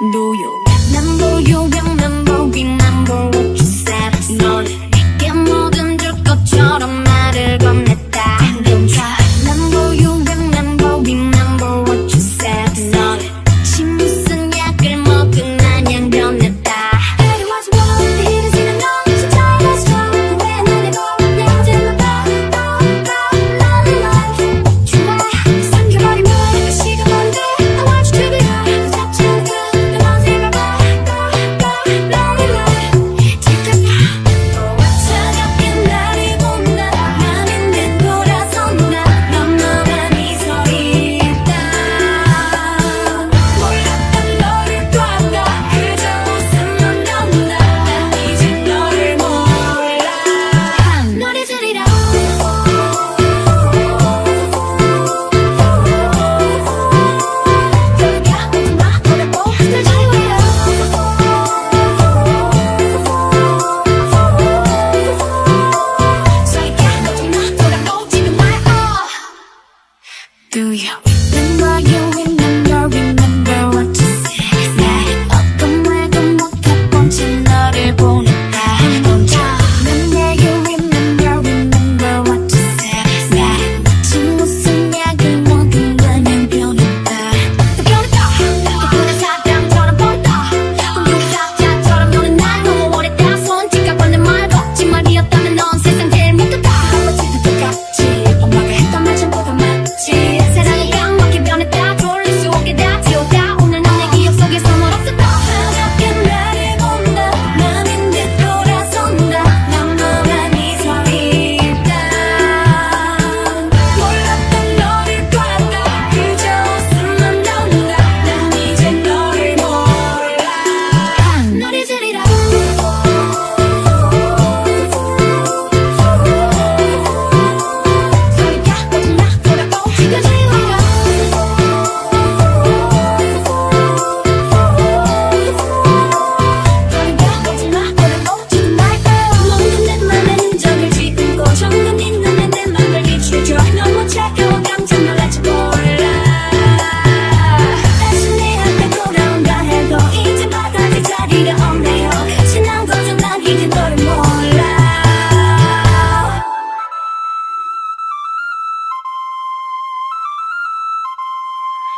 Do you remember, you remember, remember do you? Remember you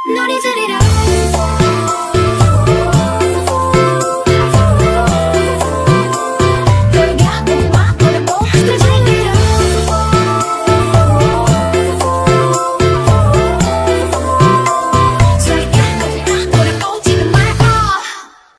Not need to all.